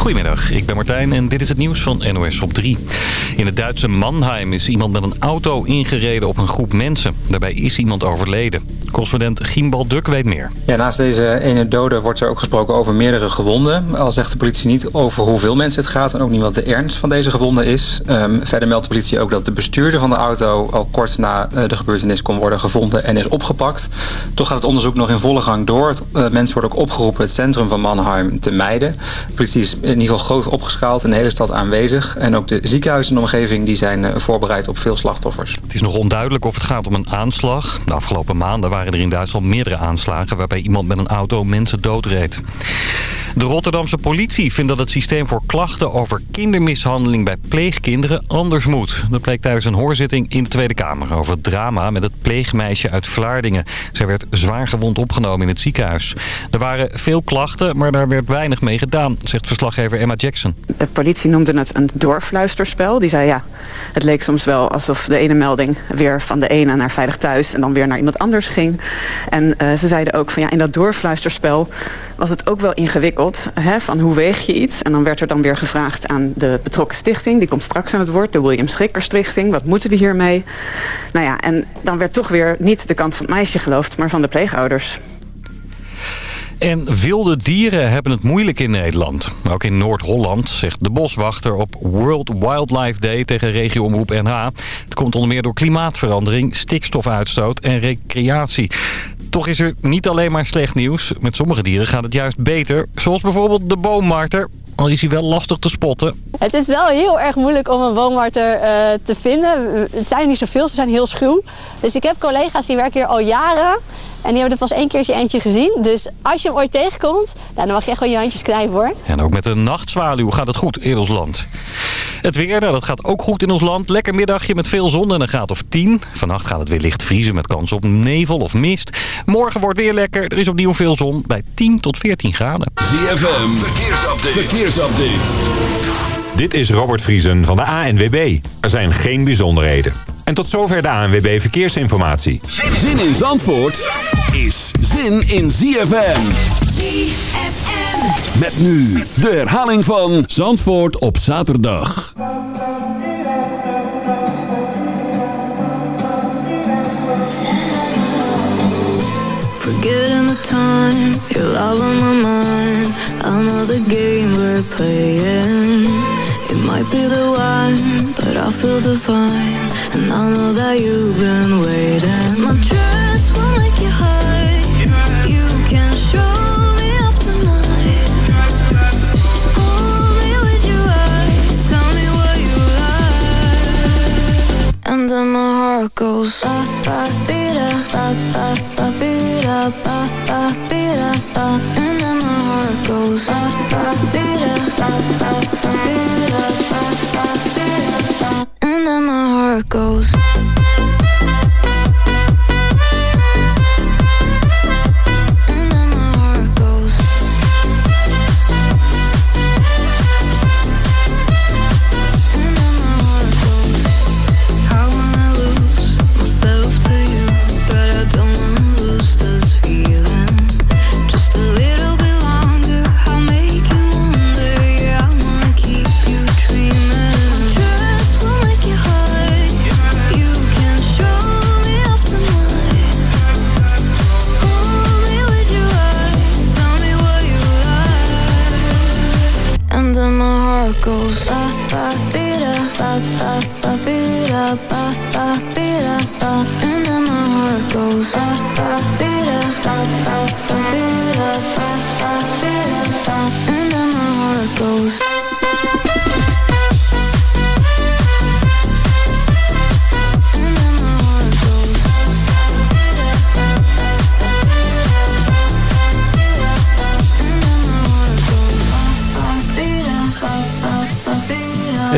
Goedemiddag, ik ben Martijn en dit is het nieuws van NOS op 3. In het Duitse Mannheim is iemand met een auto ingereden op een groep mensen. Daarbij is iemand overleden. Correspondent Gimbal Duk weet meer. Ja, naast deze ene dode wordt er ook gesproken over meerdere gewonden. Al zegt de politie niet over hoeveel mensen het gaat en ook niet wat de ernst van deze gewonden is. Um, verder meldt de politie ook dat de bestuurder van de auto al kort na uh, de gebeurtenis kon worden gevonden en is opgepakt. Toch gaat het onderzoek nog in volle gang door. Uh, mensen worden ook opgeroepen het centrum van Mannheim te mijden. De politie is in ieder geval groot opgeschaald in de hele stad aanwezig. En ook de ziekenhuizen de omgeving die zijn uh, voorbereid op veel slachtoffers. Het is nog onduidelijk of het gaat om een aanslag. De afgelopen maanden waren er in Duitsland meerdere aanslagen... waarbij iemand met een auto mensen doodreed. De Rotterdamse politie vindt dat het systeem voor klachten over kindermishandeling bij pleegkinderen anders moet. Dat bleek tijdens een hoorzitting in de Tweede Kamer over het drama met het pleegmeisje uit Vlaardingen. Zij werd zwaar gewond opgenomen in het ziekenhuis. Er waren veel klachten, maar daar werd weinig mee gedaan, zegt verslaggever Emma Jackson. De politie noemde het een doorfluisterspel. Die zei ja, het leek soms wel alsof de ene melding weer van de ene naar veilig thuis en dan weer naar iemand anders ging. En uh, ze zeiden ook van ja, in dat doorfluisterspel was het ook wel ingewikkeld. Hè, van hoe weeg je iets? En dan werd er dan weer gevraagd aan de betrokken stichting. Die komt straks aan het woord, de William Schikker Stichting. Wat moeten we hiermee? Nou ja, en dan werd toch weer niet de kant van het meisje geloofd, maar van de pleegouders. En wilde dieren hebben het moeilijk in Nederland. Ook in Noord-Holland zegt de boswachter op World Wildlife Day tegen regio-omroep NH. Het komt onder meer door klimaatverandering, stikstofuitstoot en recreatie. Toch is er niet alleen maar slecht nieuws. Met sommige dieren gaat het juist beter. Zoals bijvoorbeeld de boommarter. Al is hij wel lastig te spotten. Het is wel heel erg moeilijk om een boommarter uh, te vinden. Er zijn niet zoveel, ze zijn heel schuw. Dus ik heb collega's die werken hier al jaren. En die hebben er pas één keertje eentje gezien. Dus als je hem ooit tegenkomt, nou, dan mag je echt wel je handjes knijpen hoor. En ook met de nachtzwaluw gaat het goed in ons land. Het weer, nou, dat gaat ook goed in ons land. Lekker middagje met veel zon en een graad of 10. Vannacht gaat het weer licht vriezen met kans op nevel of mist. Morgen wordt weer lekker. Er is opnieuw veel zon bij 10 tot 14 graden. ZFM, verkeersupdate. verkeersupdate. Dit is Robert Vriesen van de ANWB. Er zijn geen bijzonderheden. En tot zover de ANWB Verkeersinformatie. Zin in Zandvoort is zin in ZFM. ZFM. Met nu de herhaling van Zandvoort op zaterdag. Forgetting the time, your love on my mind. I know the game we're playing. It might be the one, but I feel divine. And I know that you've been waiting. My dress will make you high. You can show me off tonight. Hold me with your eyes. Tell me what you like. And then my heart goes ba ba beat ba ba ba beat ba ba beat ba. And then my heart goes ba ba beat ba ba ba ba. And then my heart goes.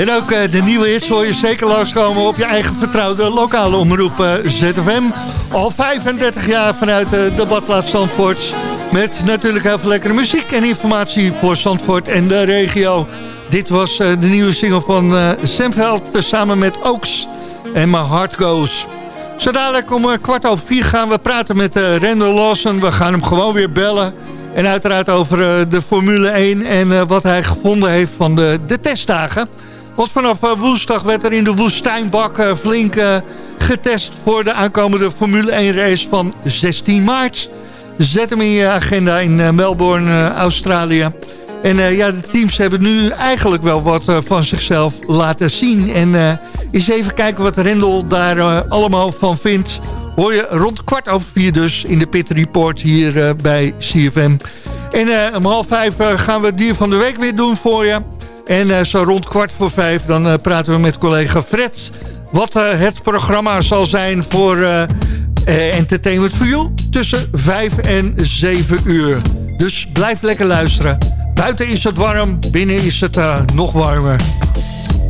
En ook eh, de nieuwe hits hoor je zeker langskomen op je eigen vertrouwde lokale omroep eh, ZFM. Al 35 jaar vanuit eh, de badplaats Zandvoort. Met natuurlijk heel veel lekkere muziek en informatie voor Zandvoort en de regio. Dit was de nieuwe single van Semveld samen met Oaks en My Heart Goes. Zo dadelijk om kwart over vier gaan we praten met Randall Lawson. We gaan hem gewoon weer bellen. En uiteraard over de Formule 1 en wat hij gevonden heeft van de, de testdagen. Want vanaf woensdag werd er in de woestijnbak flink getest voor de aankomende Formule 1 race van 16 maart. Zet hem in je agenda in Melbourne, Australië. En ja, de teams hebben nu eigenlijk wel wat van zichzelf laten zien. En uh, eens even kijken wat Rendel daar allemaal van vindt. Hoor je rond kwart over vier dus in de Pit Report hier bij CFM. En om half vijf gaan we het dier van de week weer doen voor je. En zo rond kwart voor vijf dan praten we met collega Fred... wat het programma zal zijn voor Entertainment for You... tussen vijf en zeven uur. Dus blijf lekker luisteren. Buiten is het warm, binnen is het nog warmer.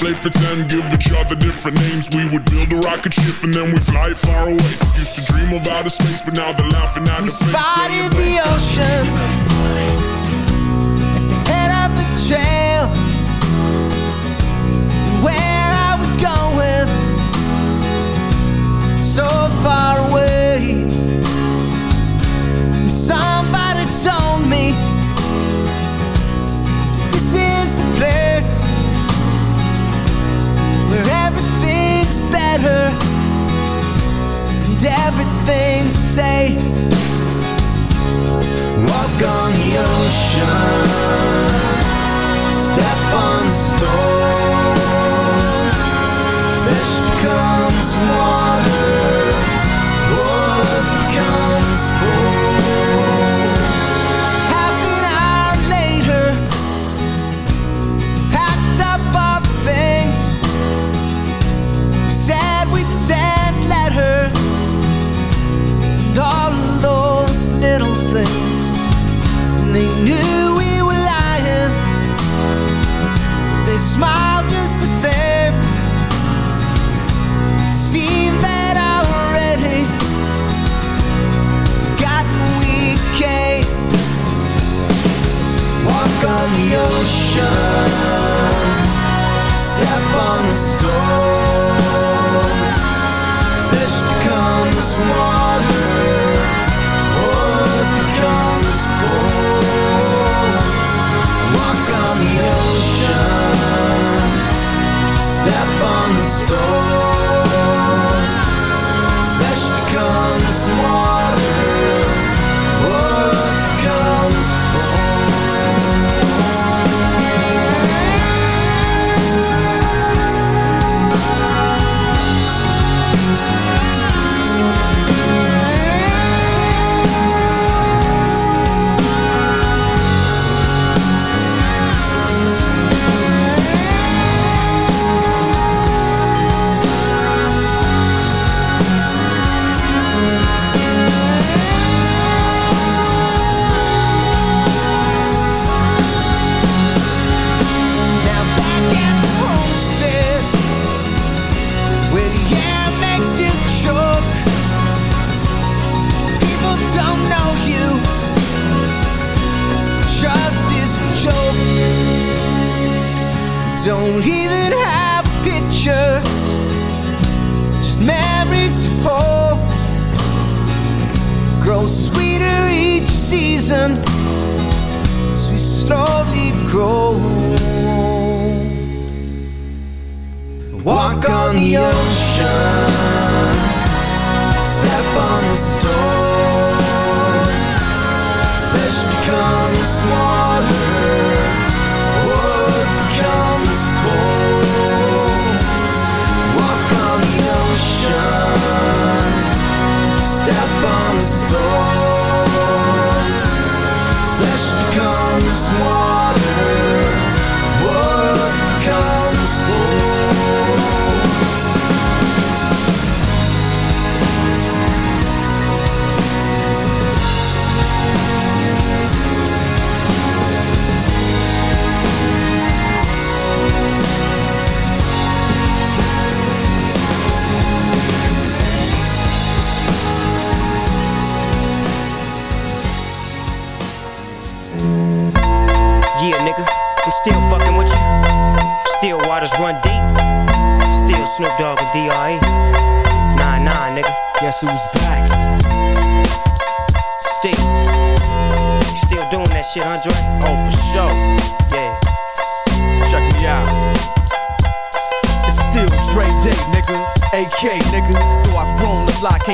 play pretend, give each other different names. We would build a rocket ship and then we fly far away. Used to dream of outer space, but now they're laughing at We the face spotted the ocean. Head of the trail. Where are we going? So far away. Somebody told me better. And everything's safe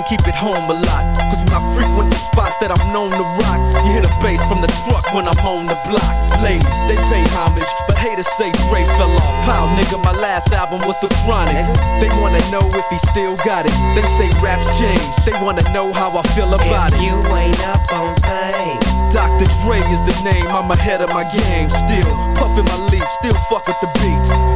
keep it home a lot. Cause when I frequent the spots that I'm known to rock, you hear the bass from the truck when I'm on the block. Ladies, they pay homage, but haters say Dre fell off. How, nigga, my last album was The Chronic. They wanna know if he still got it. They say raps change, they wanna know how I feel about it. You ain't up on things. Dr. Dre is the name, I'm ahead of my game. Still puffin' my leaf, still fuck with the beats.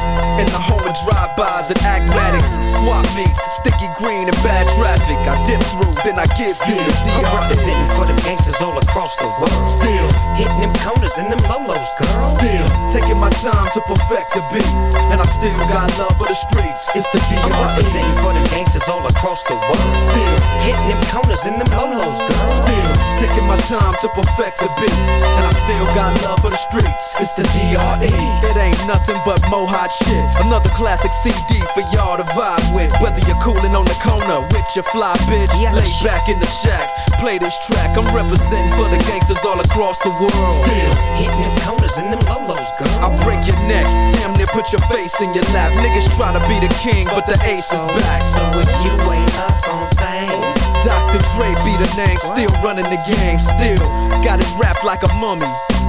In the home of drive-bys and acmatics, swap meets, sticky green and bad traffic. I dip through, then I give you the I'm representing for them gangsters all across the world. Still, hitting them corners and them lolos, girl. Still, taking my time to perfect the beat. And I still got love for the streets. It's the I'm DR. representing for them gangsters all across the world. Still, hitting them corners and them lolos, girl. Still, taking my time to perfect the beat. And I still got love for the streets. It's the DRE. It ain't nothing but mohawk shit. Another classic CD for y'all to vibe with. Whether you're cooling on the corner with your fly bitch, lay back in the shack, play this track. I'm representing for the gangsters all across the world. Still, hitting them corners and them lolos, girl. I'll break your neck, damn near put your face in your lap. Niggas try to be the king, but the ace is back. So if you ain't up on things, Dr. Dre be the name, still running the game, still got it wrapped like a mummy.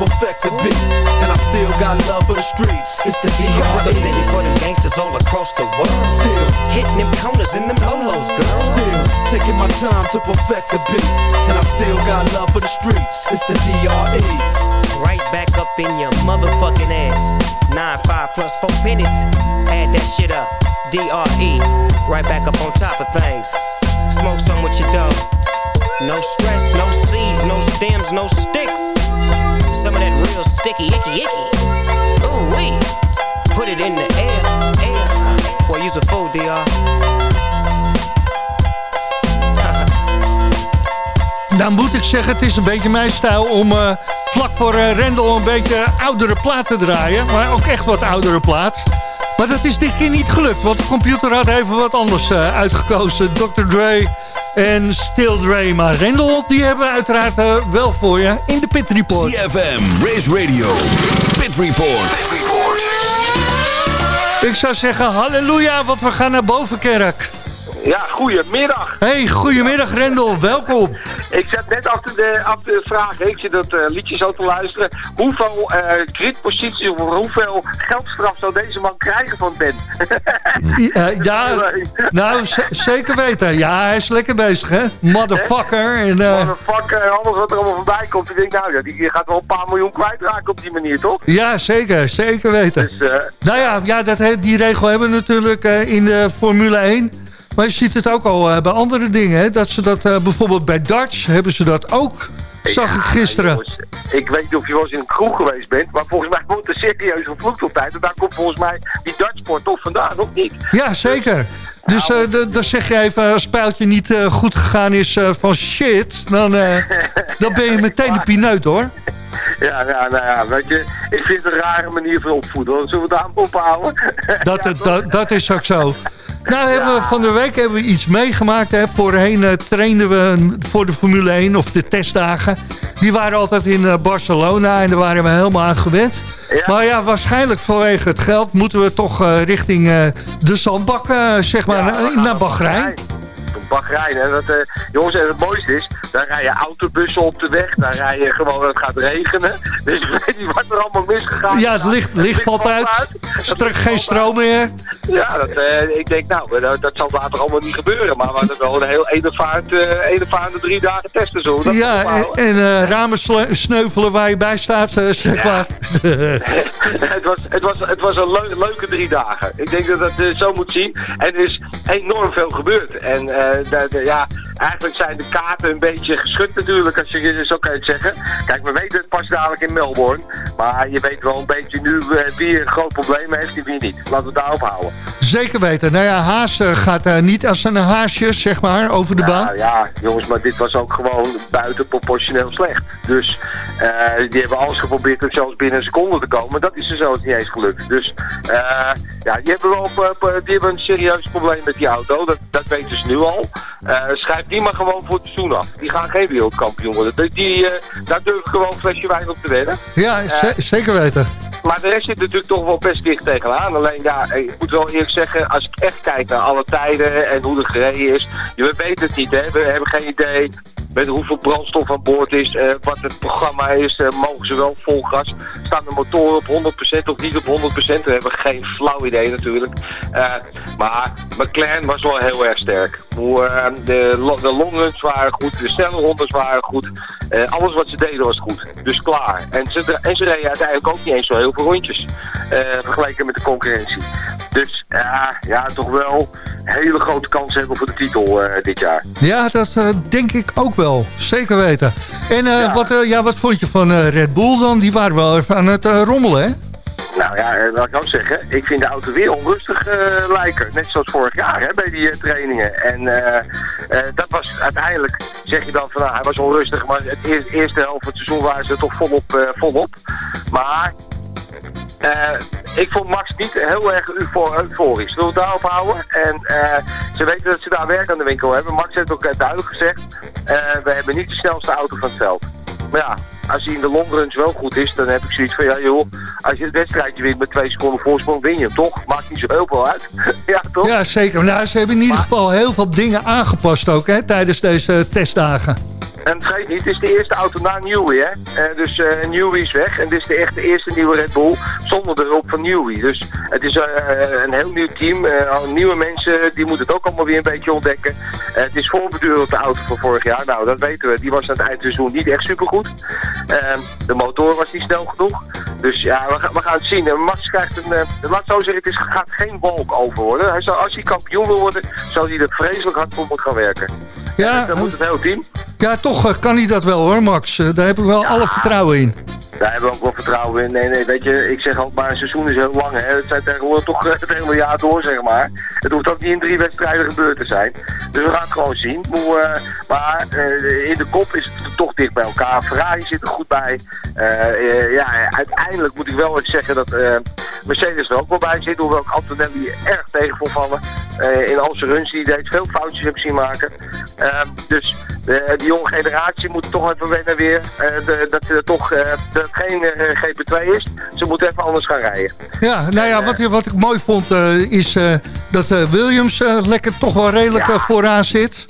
perfect the beat, and I still got love for the streets. It's the I'm DRE. representing for them gangsters all across the world. Still, hitting them corners and them lolos, girl. still taking my time to perfect the beat, and I still got love for the streets. It's the DRE. Right back up in your motherfucking ass. Nine five plus four pennies. Add that shit up. DRE. Right back up on top of things. Smoke some with your dog. No stress, no seeds, no stems, no sticks. Some of real sticky, icky, icky. Ooh, wee. Put it in the air, air. Use a DR. Nou moet ik zeggen, het is een beetje mijn stijl om eh, vlak voor eh Rendel een beetje oudere plaat te draaien. Maar ook echt wat oudere plaat. Maar dat is dit keer niet gelukt, want de computer had even wat anders eh, uitgekozen. Dr. Dre en Still Dre. Maar Rendel, die hebben we uiteraard eh, wel voor je in de Pit Report. CFM, Race Radio, Pit Report. Ik zou zeggen halleluja, want we gaan naar Bovenkerk. Ja, goedemiddag. Hey, goedemiddag Rendel, welkom. Ik zat net af te, af te vragen, ik zit dat eh, liedje zo te luisteren. Hoeveel eh gridposities of hoeveel geldstraf zou deze man krijgen van Ben? Eh, ja, nou zeker weten. Ja, hij is lekker bezig hè. Motherfucker. En, eh, Motherfucker en alles wat er allemaal voorbij komt. Ik denk, nou ja, die gaat wel een paar miljoen kwijtraken op die manier, toch? ja, zeker, zeker weten. Dus, eh, Nou ja, ja dat, die regel hebben we natuurlijk eh, in de Formule 1. Maar je ziet het ook al eh, bij andere dingen. Hè? Dat ze dat eh, bijvoorbeeld bij darts hebben ze dat ook. Zag ik gisteren. jongens, ik weet niet of je wel eens in een kroeg geweest bent, maar volgens mij wordt er serieus gevloekt op tijd. En daar komt volgens mij die dartsport toch vandaan, of niet? Ja, zeker. Dus d- dan zeg je even, als het pijltje niet goed gegaan is van shit... Dan, dan ben je meteen de pineut, hoor. Ja, ja, nou ja, weet je, ik vind het een rare manier van opvoeden. hoor. Zullen we daar ophouden? Dat, dat, dat is ook zo. Nou, hebben we, van de week hebben we iets meegemaakt. Hè. Voorheen eh, trainden we voor de Formule 1 of de testdagen. Die waren altijd in eh, Barcelona en daar waren we helemaal aan gewend. Maar ja, waarschijnlijk vanwege het geld moeten we toch eh, richting de zandbak, zeg maar, naar, naar Bahrein. Hè. Dat, eh, jongens, en het mooiste is, daar rijden autobussen op de weg. Daar rijden gewoon, het gaat regenen. Dus ik weet niet wat er allemaal misgegaan is. Ja, het licht, licht valt uit. Straks geen stroom meer. Ja, dat, eh, ik denk, nou, eh, dat, dat zal later allemaal niet gebeuren. Maar we hadden wel een heel enevaart, uh, drie dagen testen. Zo, dat Ja, en, en ramen sneuvelen waar je bij staat, zeg maar. het, was, het, was, het was een leu- leuke drie dagen. Ik denk dat dat zo moet zien. En is enorm veel gebeurd. En de- ja, eigenlijk zijn de kaarten een beetje geschud natuurlijk, als je zo kan je het zeggen. Kijk, we weten het pas dadelijk in Melbourne. Maar je weet wel een beetje nu eh, wie een groot probleem heeft en wie niet. Laten we het daarop houden. Zeker weten. Nou ja, Haas eh, gaat eh, niet als een haasje, zeg maar, over de baan. Nou ja, jongens, maar dit was ook gewoon buitenproportioneel slecht. Dus die hebben alles geprobeerd om zelfs binnen een seconde te komen. Dat is er zelfs niet eens gelukt. Dus ja, die hebben, wel, die hebben een serieus probleem met die auto. Dat, dat weten ze nu al. Schrijf die maar gewoon voor het seizoen af. Die gaan geen wereldkampioen worden. Die, die, eh, daar durf ik gewoon een flesje wijn op te wedden. Ja, ze- zeker weten. Maar de rest zit natuurlijk toch wel best dicht tegenaan. Alleen ja, ik moet wel eerlijk zeggen, als ik echt kijk naar alle tijden en hoe het gereden is. Je weet het niet, hè. We hebben geen idee met hoeveel brandstof aan boord is, eh, wat het programma is. eh, mogen ze wel vol gas? Staan de motoren op 100% of niet op 100%? We hebben geen flauw idee natuurlijk. Eh, maar McLaren was wel heel erg sterk. De, de longruns waren goed, de snelle waren goed. Alles wat ze deden was goed. Dus klaar. En ze, en ze reden uiteindelijk ook niet eens zo heel veel rondjes. vergeleken met de concurrentie. Dus ja, ja, toch wel hele grote kans hebben voor de titel eh, dit jaar. Ja, dat eh, denk ik ook wel. Zeker weten. En eh, wat, ja, wat vond je van Red Bull dan? Die waren wel even aan het rommelen, hè? Nou ja, laat ik ook zeggen, ik vind de auto weer onrustig eh, lijken. Net zoals vorig jaar hè, bij die trainingen. En dat was uiteindelijk, zeg je dan van nou, hij was onrustig, maar het eer- eerste helft van het seizoen waren ze toch volop. volop. Maar ik vond Max niet heel erg eufor- euforisch. Zullen we het daarop houden? En eh, ze weten dat ze daar werk aan de winkel hebben. Max heeft ook eh, duidelijk gezegd, eh, we hebben niet de snelste auto van het veld. Maar ja, als hij in de longruns wel goed is, dan heb ik zoiets van, ja joh, als je het wedstrijdje wint met twee seconden voorsprong, win je hem toch? Maakt niet zo heel veel uit. ja, toch? Ja, zeker. Nou, ze hebben in ieder geval heel veel dingen aangepast ook, hè? Tijdens deze testdagen. En vergeet niet, het is de eerste auto na Newey, hè. Eh, dus eh Newey is weg en dit is de echt de eerste nieuwe Red Bull zonder de hulp van Newey. Dus het is eh, een heel nieuw team, nieuwe mensen, die moeten het ook allemaal weer een beetje ontdekken. Het is voorbeduurd de auto van vorig jaar, nou dat weten we, die was aan het eindseizoen niet echt supergoed. De motor was niet snel genoeg. Dus ja, we, gaan- we gaan het zien. En Max krijgt een, laat zo zeggen, het is, gaat geen walk over worden. Hij zal, als hij kampioen wil worden, zal hij er vreselijk hard voor moeten gaan werken. Ja, dan moet het hele team. Ja, toch eh, kan hij dat wel hoor, Max. Eh, daar heb ik wel alle vertrouwen in. Daar hebben we ook wel vertrouwen in. Nee, nee, weet je, ik zeg altijd maar, een seizoen is heel lang. Hè. Het zijn tegenwoordig toch eh, het hele jaar door, zeg maar. Het hoeft ook niet in drie wedstrijden gebeurd te zijn. Dus we gaan het gewoon zien. Maar eh, in de kop is het toch dicht bij elkaar. Ferrari zit er goed bij. Ja, uiteindelijk moet ik wel eens zeggen dat Mercedes er ook wel bij zit. Hoewel ik Antonelli erg tegen vond vallen. Eh, in al zijn runs die deed, veel foutjes heb zien maken. Ehm, dus de, die jonge generatie moet toch even wennen weer. eh, de- dat ze toch eh, dat geen eh, GP2 is. Ze moeten even anders gaan rijden. Ja, nou ja, wat, wat ik mooi vond eh, is eh, dat eh, Williams eh, lekker toch wel redelijk Ja. eh, vooraan zit.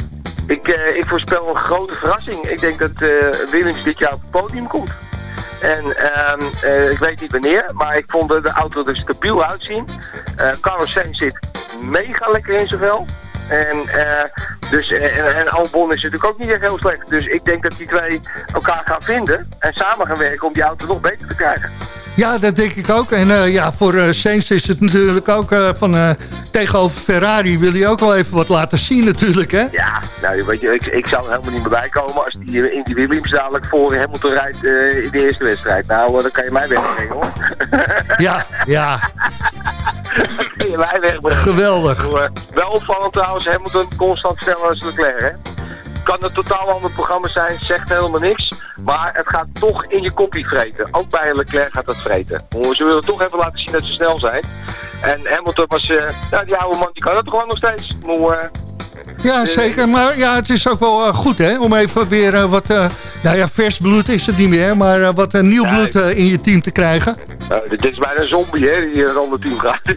Ik, eh, ik voorspel een grote verrassing. Ik denk dat eh, Williams dit jaar op het podium komt. En ehm, eh, ik weet niet wanneer, maar ik vond de, auto er stabiel uitzien. Carlos Sainz zit mega lekker in zijn vel. En, eh, dus, en, en Albon is natuurlijk ook niet echt heel slecht. Dus ik denk dat die twee elkaar gaan vinden en samen gaan werken om die auto nog beter te krijgen. Ja, dat denk ik ook. En eh, ja, voor eh Sainz is het natuurlijk ook eh, van tegenover Ferrari wil hij ook wel even wat laten zien natuurlijk, hè? Ja, nou weet je, ik, ik zou er helemaal niet meer bij komen als die in die Williams dadelijk voor Hamilton rijdt in de eerste wedstrijd. Nou, dan kan je mij wegbrengen hoor. Ja, ja, Dan kan je mij wegbrengen. geweldig. Wel opvallend trouwens, Hamilton constant sneller als Leclerc, hè? Kan een totaal ander programma zijn, zegt helemaal niks. Maar het gaat toch in je kopie vreten. Ook bij Leclerc gaat dat vreten. Ze willen toch even laten zien dat ze snel zijn. En Hamilton was, eh nou die oude man, die kan het gewoon nog steeds. Maar, Ja, zeker. Maar ja, het is ook wel eh, goed, hè? Om even weer eh, wat... eh, nou ja, vers bloed is het niet meer, maar eh, wat eh, nieuw bloed eh, in je team te krijgen. nou, dit is bijna een zombie, hè, die in een ander team gaat.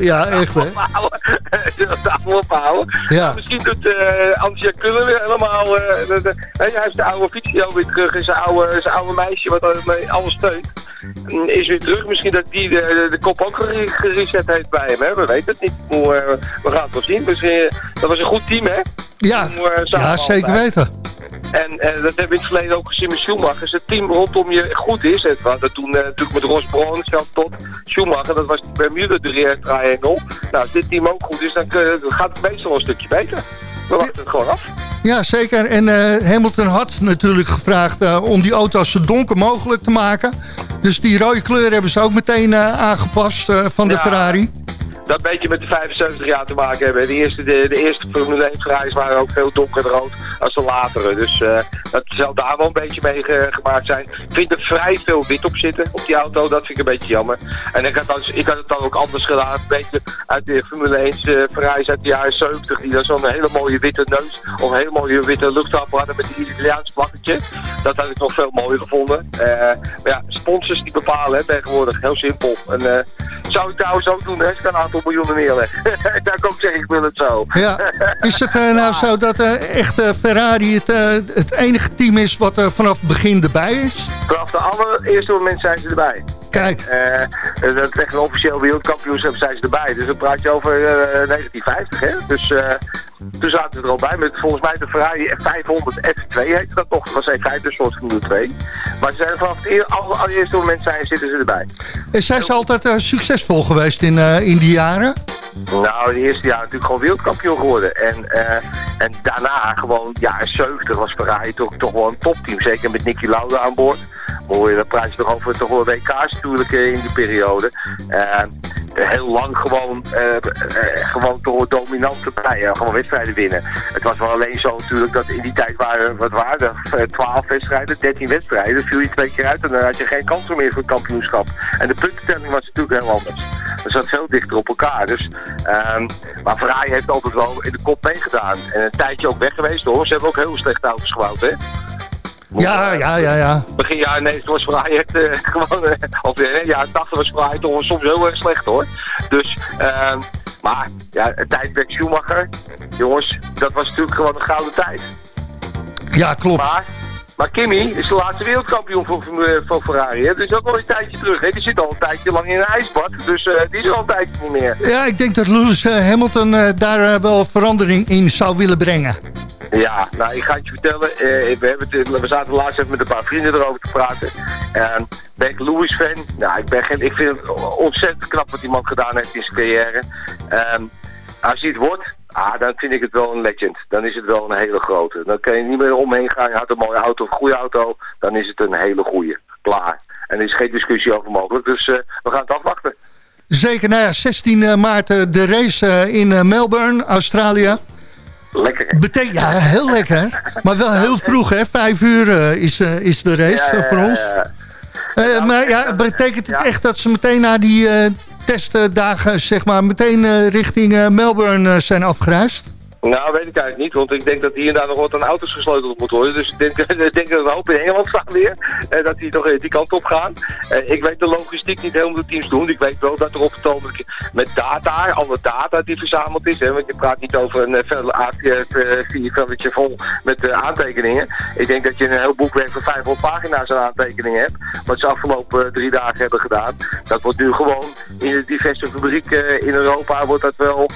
Ja, echt, hè? Dat ophouden. Ja. Misschien doet eh Antje Kullen weer helemaal... eh, hij heeft de oude Fitio weer terug en zijn oude, zijn oude meisje wat alles steunt. mm, Is weer terug. Misschien dat die de, kop ook gere- gereset heeft bij hem. Hè? We weten het niet. Eh, we gaan het wel zien. Dus, eh, dat was een goed team, hè? Ja, eh, ja zeker altijd. weten. En eh, dat hebben we in het verleden ook gezien met Schumacher. Als het team rondom je goed is, het was dat toen eh, natuurlijk met Ross Brawn zelf tot Schumacher, dat was Bermuda Triangle. Nou, als dit team ook goed is, dan gaat het meestal een stukje beter. We wachten het gewoon af. Ja, zeker. En Hamilton had natuurlijk gevraagd om die auto's zo donker mogelijk te maken. Dus die rode kleur hebben ze ook meteen aangepast van de Ja. Ferrari. Dat beetje met de 75 jaar te maken hebben. De eerste, de, de eerste Formule 1 Ferraris waren ook veel donkerder als de latere. Dus eh, dat zal daar wel een beetje mee ge- gemaakt zijn. Ik vind er vrij veel wit op zitten op die auto. Dat vind ik een beetje jammer. En ik had, ik had het dan ook anders gedaan. Een beetje uit de Formule 1 eh, Ferraris uit de jaren 70. Die dan zo'n hele mooie witte neus of een hele mooie witte luchthappen hadden met een Italiaans vlaggetje. Dat had ik nog veel mooier gevonden. Eh, maar ja, sponsors die bepalen hè, tegenwoordig. Heel simpel. En, eh, zou ik trouwens ook doen? Ik kan een aantal miljoenen neerleggen. Daar ik zeggen, ik wil het zo. Ja. Is het eh, nou zo dat eh, echt eh, Ferrari het, het enige team is wat er vanaf het begin erbij is? Vanaf de allereerste moment zijn ze erbij. Kijk. Eh, dat is echt officieel wereldkampioenschap zijn ze erbij. Dus dan praat je over eh, 1950, hè. Dus eh, toen zaten ze er al bij met volgens mij de Ferrari F500 F2 heette dat nog. Dat was E5, dus zoals Formule 2. Maar ze zijn vanaf het eer- aller- allereerste moment zijn, zitten ze erbij. En zijn ze altijd eh, succesvol geweest in, eh, in die jaren? Nou, de eerste jaar natuurlijk gewoon wereldkampioen geworden. En, eh, en daarna gewoon, ja, in 70 was Ferrari toch, toch wel een topteam. Zeker met Nicky Lauda aan boord. Mooi, dan praat je toch over toch wel WK's natuurlijk in die periode. Eh, heel lang gewoon, eh, eh, gewoon toch wel dominant erbij. eh, gewoon wedstrijden winnen. Het was wel alleen zo natuurlijk dat in die tijd waren, wat waren er, 12 wedstrijden, 13 wedstrijden. Viel je twee keer uit en dan had je geen kans meer voor het kampioenschap. En de puntentelling was natuurlijk heel anders. Er zat veel dichter op elkaar. Dus, ehm, maar Ferrari heeft altijd wel in de kop meegedaan. En een tijdje ook weg geweest hoor. Ze hebben ook heel slechte auto's gebouwd hè. Ja, ja, ja, ja. Begin jaren 90 was het eh, gewoon, eh, of de jaren 80 was Ferrari toch soms heel erg slecht hoor. Dus, ehm, maar ja, het tijdperk Schumacher, jongens, dat was natuurlijk gewoon een gouden tijd. Ja, klopt. Maar, maar Kimi is de laatste wereldkampioen voor, voor, voor Ferrari. Hè? Dus ook al een tijdje terug. Hè? Die zit al een tijdje lang in een ijsbad. Dus eh, die is er al een tijdje niet meer. Ja, ik denk dat Lewis eh, Hamilton eh, daar eh, wel verandering in zou willen brengen. Ja, nou, ik ga het je vertellen. eh, we, hebben het, we zaten laatst even met een paar vrienden erover te praten. En ben ik Lewis fan? Nou, ik, ben geen, ik vind het ontzettend knap wat die man gedaan heeft in zijn carrière. Ehm, als hij het wordt, Ah, dan vind ik het wel een legend. Dan is het wel een hele grote. Dan kan je niet meer omheen gaan. Je had een mooie auto of een goede auto. Dan is het een hele goede. Klaar. En er is geen discussie over mogelijk. Dus eh, we gaan het afwachten. Zeker, nou ja, 16 maart eh, de race eh, in eh, Melbourne, Australië. Lekker. Betekent, ja, heel lekker. Maar wel heel vroeg, hè? Vijf uur eh, is, eh, is de race Ja, eh, ja, voor ons. Eh, maar ja, betekent het echt dat ze meteen na die eh, testdagen, zeg maar, meteen eh, richting eh, Melbourne eh, zijn afgereisd? Nou, weet ik eigenlijk niet, want ik denk dat hier en daar nog wat aan auto's gesleuteld moet worden. Dus ik denk, ik denk dat we hoop in Engeland staan weer. En dat die toch eh, die kant op gaan. Eh, ik weet de logistiek niet helemaal de teams doen. Ik weet wel dat er op het ogenblik met data, alle data die verzameld is. Hè, want je praat niet over een eh, vel- A4-velletje vol met eh, aantekeningen. Ik denk dat je een heel boekwerk van 500 pagina's aan aantekeningen hebt. Wat ze afgelopen eh, drie dagen hebben gedaan. Dat wordt nu gewoon in de diverse fabrieken in Europa wordt dat wel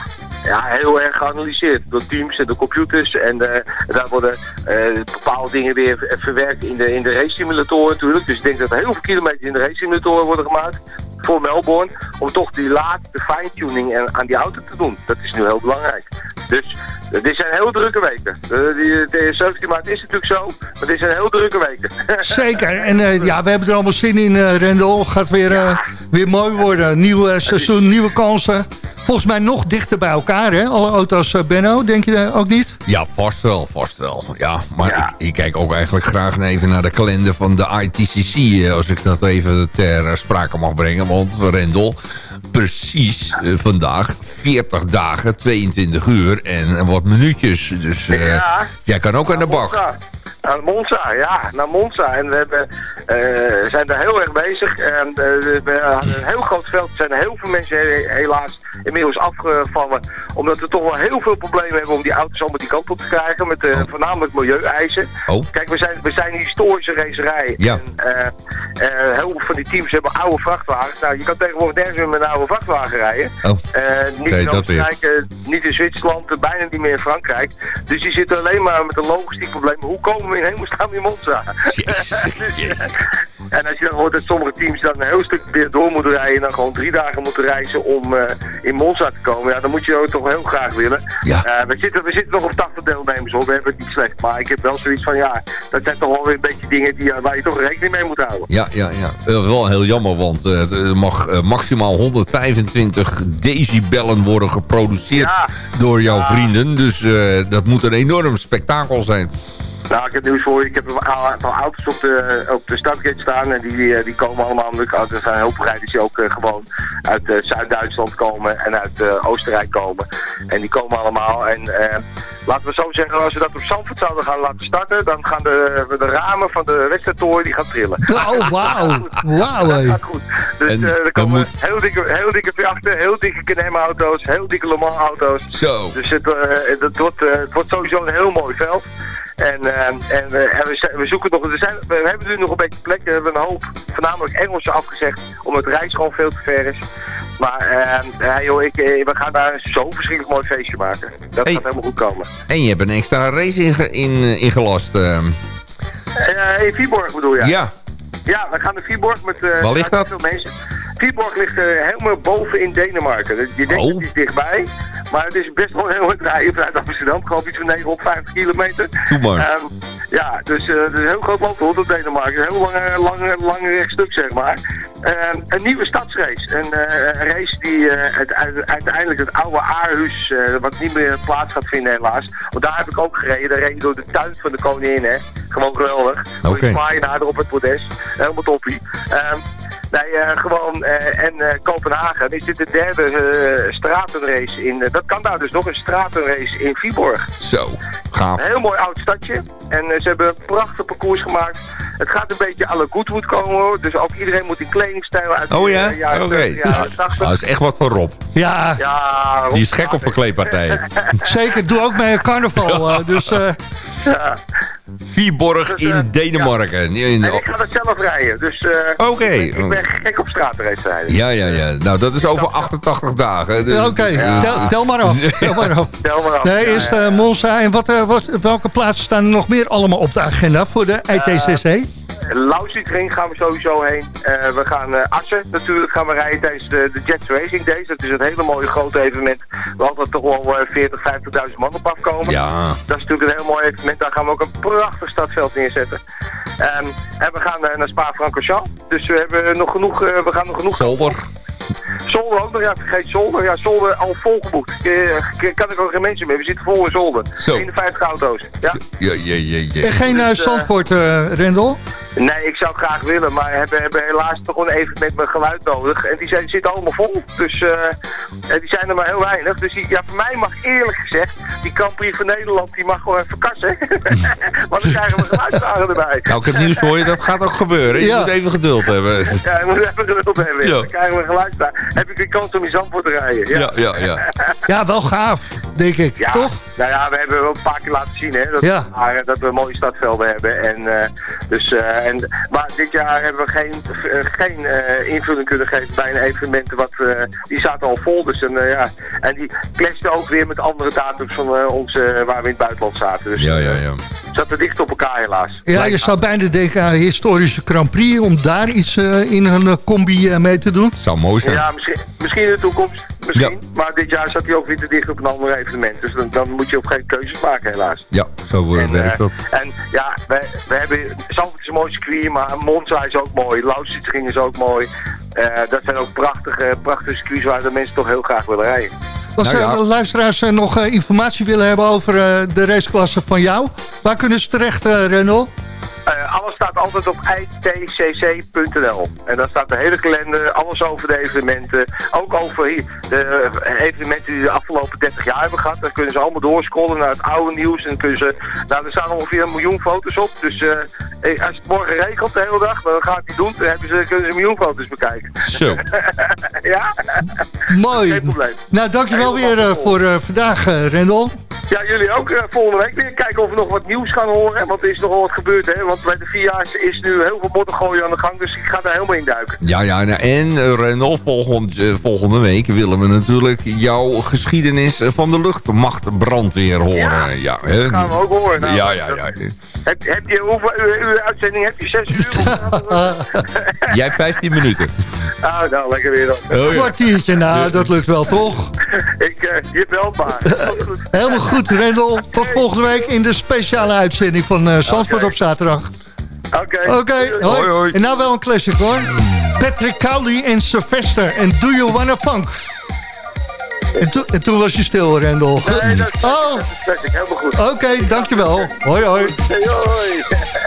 ja, heel erg geanalyseerd door teams en door computers. En eh, daar worden eh, bepaalde dingen weer ver- verwerkt in de, in de race-simulatoren natuurlijk. Dus ik denk dat er heel veel kilometers in de race-simulatoren worden gemaakt voor Melbourne. Om toch die laatste fine-tuning aan die auto te doen. Dat is nu heel belangrijk. Dus dit zijn heel drukke weken. Eh, die, de 17 maart is natuurlijk zo, maar dit zijn heel drukke weken. Zeker. En eh, ja, we hebben er allemaal zin in, eh Rendel. Gaat weer, eh, weer mooi worden. Nieuw eh, seizoen, nieuwe kansen. Volgens mij nog dichter bij elkaar, hè? Alle auto's, Benno. Denk je ook niet? Ja, vast wel, vast wel. Ja, maar Ik, ik kijk ook eigenlijk graag even naar de kalender van de ITCC... als ik dat even ter eh, sprake mag brengen. Want Rendel, precies eh, vandaag 40 dagen, 22 uur en, wat minuutjes. Dus eh, Ja. jij kan ook aan de bak. Naar Monza, ja, naar Monza. En we hebben, eh, zijn daar heel erg bezig. En, eh, we hadden een heel groot veld. Er zijn heel veel mensen he- helaas inmiddels afgevallen. Omdat we toch wel heel veel problemen hebben om die auto's allemaal die kant op te krijgen. Met eh, voornamelijk milieueisen. Oh. Kijk, we zijn, we zijn een historische racerij. Ja. En, heel veel van die teams hebben oude vrachtwagens. Nou, je kan tegenwoordig nergens meer met een oude vrachtwagen rijden. Oh. Niet in. Oostenrijk, niet in Zwitserland, bijna niet meer in Frankrijk. Dus die zitten alleen maar met een logistiek probleem. Hoe komen we in hemelsnaam in Monza? en als je dan hoort dat sommige teams dan een heel stuk weer door moeten rijden... en dan gewoon drie dagen moeten reizen om eh, in Monza te komen... ja, dan moet je ook toch heel graag willen. Ja. Eh, we, zitten, we zitten nog op 80 deelnemers hoor, we hebben het niet slecht. Maar ik heb wel zoiets van, ja, dat zijn toch wel weer een beetje dingen die, eh, waar je toch rekening mee moet houden. Ja, ja, ja. Eh, wel heel jammer, want eh, het eh, mag eh, maximaal 125 decibellen worden geproduceerd Ja. door jouw vrienden. Dus eh, dat moet een enorm spektakel zijn. Nou, ik heb nieuws voor je. Ik heb een aantal auto's op de, op de startgate staan. En die, eh, die komen allemaal. Er zijn heel veel rijders die ook eh, gewoon uit eh, Zuid-Duitsland komen en uit Oostenrijk komen. En die komen allemaal. En eh, laten we zo zeggen, als we dat op Zandvoort zouden gaan laten starten, dan gaan de, de ramen van de wedstrijdtoren die gaan trillen. Oh, wauw. Wauw, hé. Dat gaat goed. Dus En er komen moet- heel dikke, heel dikke V8'en, heel dikke Canem-auto's, heel dikke Le Mans-auto's. Zo. Dus het, het, wordt, het wordt sowieso een heel mooi veld. En, eh, en, we, we zoeken nog, er zijn, we hebben nu nog een beetje plek. We hebben een hoop, voornamelijk Engelsen afgezegd, omdat het reis gewoon veel te ver is. Maar eh, ja, joh, ik, eh, we gaan daar zo'n verschrikkelijk mooi feestje maken. Dat Hey. gaat helemaal goed komen. En je hebt een extra race in, eh, ingelast. ehm. Eh, in Viborg bedoel je? ja. Ja, we gaan naar Viborg met... eh, Waar ligt dat? Veel mensen. Viborg ligt eh, helemaal boven in Denemarken. Dus Je denkt Oh. het is dichtbij, maar het is best wel heel rijden vanuit Amsterdam. Ik geloof iets van 950 kilometer. Doe maar. Ehm, ja, dus eh, het is een heel groot land op Denemarken. Een heel lang, lang, lang rechtstuk zeg maar. Ehm, een nieuwe stadsrace. Een, eh, race die eh, het, uiteindelijk het oude Aarhus, eh, wat niet meer plaats gaat vinden helaas. Want daar heb ik ook gereden. Daar reed door de tuin van de koningin hè. Gewoon geweldig. Door Oké. je zwaaien daar op het podest. Helemaal toppie. Ehm, Nee, eh, gewoon. eh, en eh, Kopenhagen is dit de derde eh, stratenrace in. dat kan daar dus nog een stratenrace in Viborg. Zo, gaaf. Een heel mooi oud stadje. En ze hebben een prachtig parcours gemaakt. Het gaat een beetje à la Goodwood komen hoor. Dus ook iedereen moet in kledingstijl uit Oh ja? jaren Oké. 70, jaren 80. Dat is echt wat voor Rob. Ja, Ja, Die is gek op verkleedpartijen. zeker. Doe ook mee een carnaval. eh, dus eh, ja. Viborg Dus, eh, in Denemarken. In- En ik ga dat zelf rijden. Dus eh, Oké. ik, ben, ik ben gek op stratenrace rijden. Ja, ja, ja. Nou, dat is over 88 dagen. Dus- oké, tel, tel maar af. Tel maar af. Tel maar af. Nee, Ja, eerst ja. eh, Monza. En wat, wat, welke plaatsen staan er nog meer allemaal op de agenda voor de ITCC? Lausietring gaan we sowieso heen. Eh, we gaan eh, Assen natuurlijk gaan we rijden tijdens de, de Jets Racing Days. Dat is een hele mooie grote evenement. Waar altijd toch wel eh, 40, 50.000 man op afkomen. Ja. Dat is natuurlijk een heel mooi evenement. Daar gaan we ook een prachtig stadveld neerzetten. Ehm, en we gaan eh, naar Spa-Francorchamps. Dus we hebben nog genoeg... eh, we gaan nog genoeg... Zolder. Zolder ook nog, ja, vergeet Zolder. Ja, Zolder al volgeboekt. Eh, kan ik ook geen mensen meer. We zitten vol in Zolder. Zo. 51 auto's. Ja. Ja, ja, ja, ja. En geen Dus, eh, Zandvoort, eh, Rendel? Nee, ik zou graag willen, maar hebben, hebben helaas toch een evenement met geluid nodig. En die zijn, zitten allemaal vol, dus eh, en die zijn er maar heel weinig. Dus die, ja, voor mij mag eerlijk gezegd, die Prix van Nederland, die mag gewoon even kassen. Want dan krijgen we geluidsdagen erbij. Nou, ik heb nieuws voor je. Dat gaat ook gebeuren. Je Ja. moet even geduld hebben. Ja, je moet even geduld hebben. Ja. Dan krijgen we geluidsdagen. Heb ik de kans om in Zandvoort te rijden. Ja, Ja, ja, ja. Ja, wel gaaf, denk ik. Ja, Toch? nou ja, we hebben wel een paar keer laten zien hè, dat, Ja. we, dat we mooie stadvelden hebben. En, eh, dus, eh, en, maar dit jaar hebben we geen, eh, geen eh, invulling kunnen geven bij een evenement. Wat, eh, die zaten al vol. Dus, en, eh, ja. en die clashten ook weer met andere datums van eh, ons, eh, waar we in het buitenland zaten. Dus Ja, ja, ja. zaten dicht op elkaar helaas. Ja, je zou bijna denken aan een historische Grand Prix... om daar iets eh, in een eh, combi eh, mee te doen. Zou mooi zijn. Ja, misschien, misschien in de toekomst. Misschien. Maar dit jaar zat hij ook weer te dicht op een ander evenement. Dus dan, dan moet je ook geen keuzes maken helaas. Ja, zo eh, En, werkt eh, dat. En ja, we, we hebben, Zandvoort is een mooi circuit, maar Monza is ook mooi. Lausitzring is ook mooi. Eh, dat zijn ook prachtige, prachtige circuits waar de mensen toch heel graag willen rijden. Als Nou ja. eh, luisteraars eh, nog eh, informatie willen hebben over eh, de raceklasse van jou... waar kunnen ze terecht, eh Eh, alles staat altijd op itcc.nl. En daar staat de hele kalender, alles over de evenementen. Ook over de eh, evenementen die de afgelopen 30 jaar hebben gehad. Dan kunnen ze allemaal doorscrollen naar het oude nieuws. En kunnen ze, nou, er staan ongeveer een miljoen foto's op. Dus eh, als het morgen regelt de hele dag, dan gaat hij doen. Dan hebben ze, kunnen ze een miljoen foto's bekijken. Zo. ja? Mooi. Geen probleem. Nou, dankjewel weer voor vandaag, Rendel. Ja, jullie ook volgende week weer. Kijken of we nog wat nieuws gaan horen. Want er is nogal wat gebeurd, hè. Want bij de VIA's is nu heel veel moddergooien aan de gang. Dus ik ga daar helemaal in duiken. Ja, ja, nou, en uh, Rendel, volgend, eh, volgende week willen we natuurlijk jouw geschiedenis eh, van de luchtmachtbrandweer horen. Ja, hè? Dat gaan we ook horen. Nou, ja, ja, ja. Heb, heb je, hoeveel uur, uur uitzending heb je? Zes uur? Jij hebt 15 minuten. ah, nou, lekker weer dan. Oh, Een kwartiertje, nou, dat lukt wel, toch? ik, uh, je belt maar. Goed. Helemaal goed, Rendel. Tot volgende week in de speciale uitzending van uh, Zandvoort op zaterdag. Oké. Oké, okay, hoi. Hoi, hoi. En nou wel een classic, hoor. Patrick Cowley en Sylvester en Do You Wanna Funk. En, to en toen was je stil, Rendel. Nee, dat, oh, is. Helemaal goed. oké, dankjewel. Hoi, hoi. Hey, hoi.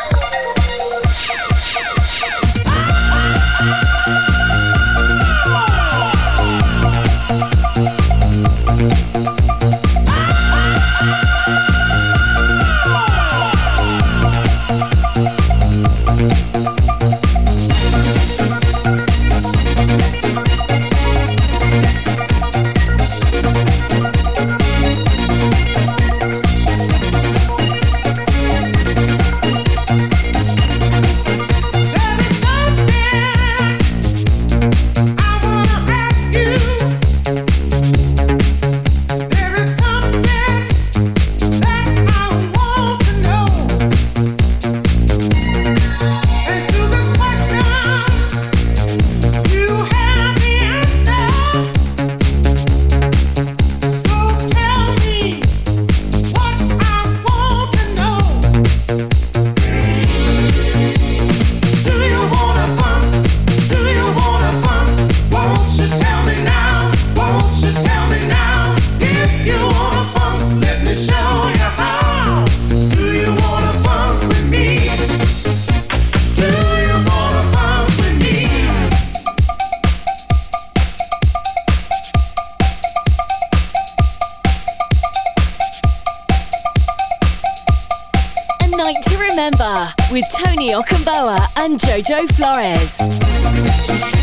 Night to Remember with Tony Okamboa and Jojo Flores.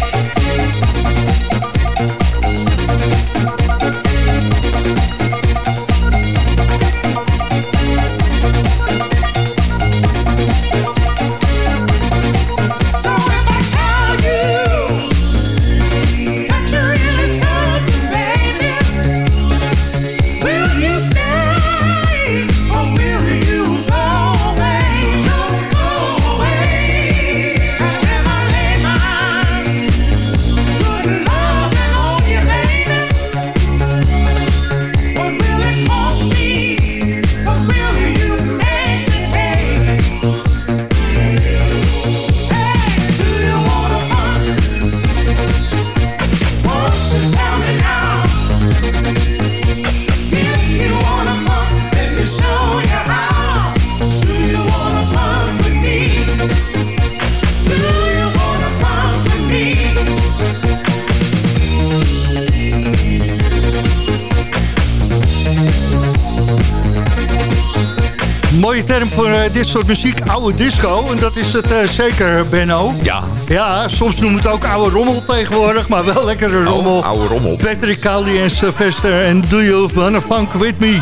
Dit soort muziek, oude disco. En dat is het eh, zeker, Benno. Ja. Ja, soms noemen we het ook oude rommel tegenwoordig, maar wel lekkere rommel. Oh, oude rommel. Patrick Cowley en Sylvester en Do You Wanna Funk With Me.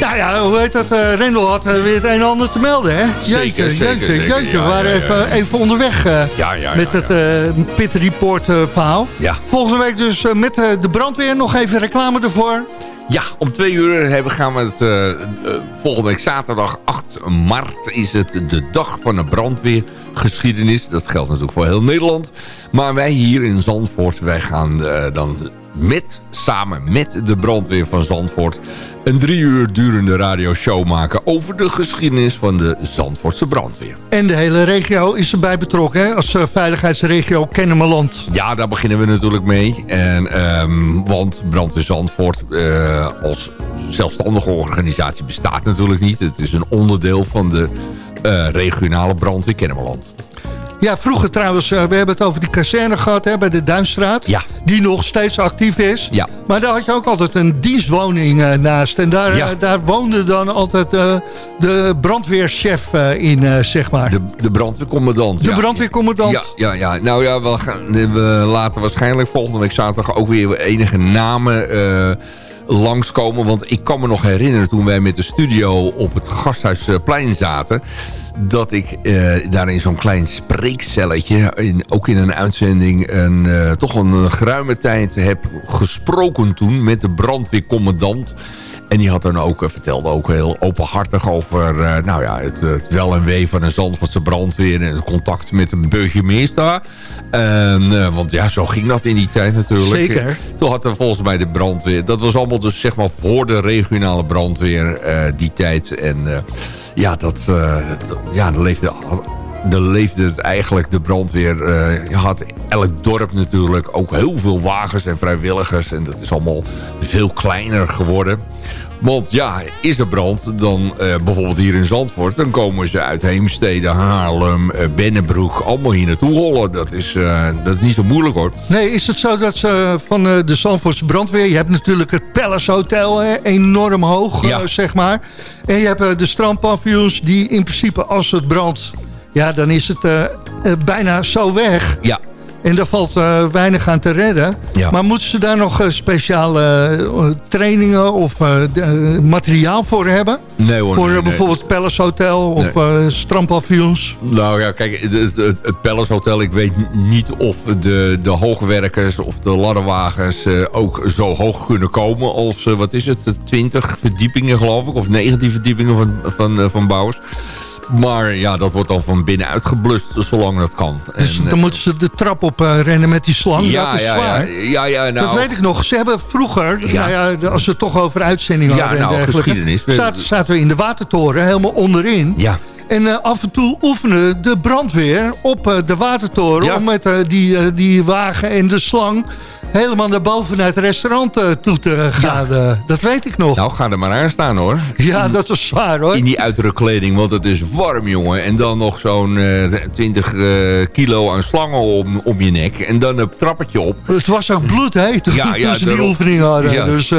Ja, ja, hoe heet dat? eh Rendel had eh, weer het een en ander te melden, hè? Zeker, jeetje, zeker, jeetje, zeker. jeetje. Ja, we waren ja, ja. Even, even onderweg eh, Ja, ja, met het eh Pit Report eh, verhaal. Ja. Volgende week dus eh, met eh, de brandweer nog even reclame ervoor. Ja, om twee uur hebben, gaan we het... eh, eh, volgende week zaterdag 8 maart is het de dag van de brandweergeschiedenis. Dat geldt natuurlijk voor heel Nederland. Maar wij hier in Zandvoort, wij gaan eh, dan met, samen met de brandweer van Zandvoort... een drie uur durende radioshow maken over de geschiedenis van de Zandvoortse brandweer. En de hele regio is erbij betrokken, hè? Als eh, veiligheidsregio Kennemerland. Ja, daar beginnen we natuurlijk mee. En, ehm, want Brandweer Zandvoort eh, als zelfstandige organisatie bestaat natuurlijk niet. Het is een onderdeel van de eh, regionale brandweer Kennemerland. Ja, vroeger trouwens, eh, we hebben het over die kazerne gehad hè, bij de Duinstraat. Ja. Die nog steeds actief is. Ja. Maar daar had je ook altijd een dienstwoning eh, naast. En daar, Ja. eh, daar woonde dan altijd de brandweerchef in, zeg maar. De, de brandweercommandant. De ja. brandweercommandant. Ja, ja, ja. Nou ja, we, gaan, we laten waarschijnlijk volgende week zaterdag ook weer enige namen langskomen. Want ik kan me nog herinneren toen wij met de studio op het Gasthuisplein zaten... dat ik eh, daar in zo'n klein spreekcelletje, in, ook in een uitzending... Een, eh, toch een geruime tijd heb gesproken toen met de brandweercommandant... En die had dan ook, eh, vertelde ook heel openhartig over nou ja, het, het wel en wee van een Zandvoortse brandweer... en het contact met een burgemeester. En, want ja, zo ging dat in die tijd natuurlijk. Zeker. Toen had er volgens mij de brandweer... Dat was allemaal dus zeg maar voor de regionale brandweer die tijd. En ja, dat, eh, ja, dan leefde... Dan leefde het eigenlijk, de brandweer. eh, je had elk dorp natuurlijk ook heel veel wagens en vrijwilligers. En dat is allemaal veel kleiner geworden. Want ja, is er brand, dan eh, bijvoorbeeld hier in Zandvoort... dan komen ze uit Heemstede, Haarlem, Bennebroek... allemaal hier naartoe rollen. Dat is, eh, dat is niet zo moeilijk hoor. Nee, is het zo dat ze van de Zandvoortse brandweer... je hebt natuurlijk het Palace Hotel, hè, enorm hoog, Ja. zeg maar. En je hebt de strandpaviljoens die in principe als het brandt... ja, dan is het bijna zo weg. Ja. En daar valt eh, weinig aan te redden. Ja. Maar moeten ze daar nog eh, speciale eh, trainingen of materiaal voor hebben? Nee hoor. voor nee, eh, nee. bijvoorbeeld Palace Hotel of strandpaviljoens? Nou ja, kijk, het, het, Palace Hotel, ik weet niet of de, de hoogwerkers of de ladderwagens ook zo hoog kunnen komen als, wat is het, 20 verdiepingen geloof ik, of 19 verdiepingen van, van, van bouwers. Maar ja, dat wordt dan van binnenuit geblust, zolang dat kan. Dus En, eh, dan moeten ze de trap op eh, rennen met die slang. ja, dat is ja, ja, zwaar. ja, ja, nou, dat weet ik nog. Ze hebben vroeger, Ja. nou ja, als we het toch over uitzendingen Ja, hadden en nou, geschiedenis. Zaten, zaten we in de watertoren, helemaal onderin. Ja. En eh, af en toe oefenen de brandweer op eh, de watertoren... Ja. om met eh, die, eh, die wagen en de slang helemaal naar boven naar het restaurant eh, toe te gaan. Eh, dat weet ik nog. Nou, ga er maar aan staan hoor. ja, dat was zwaar hoor. In die uitrukkleding, want het is warm, jongen. En dan nog zo'n eh 20 eh, kilo aan slangen om, om je nek. En dan een trappetje op. Het was ook bloed, hè, toen, Ja, ja, toen ze die oefening hadden. Ja. Dus,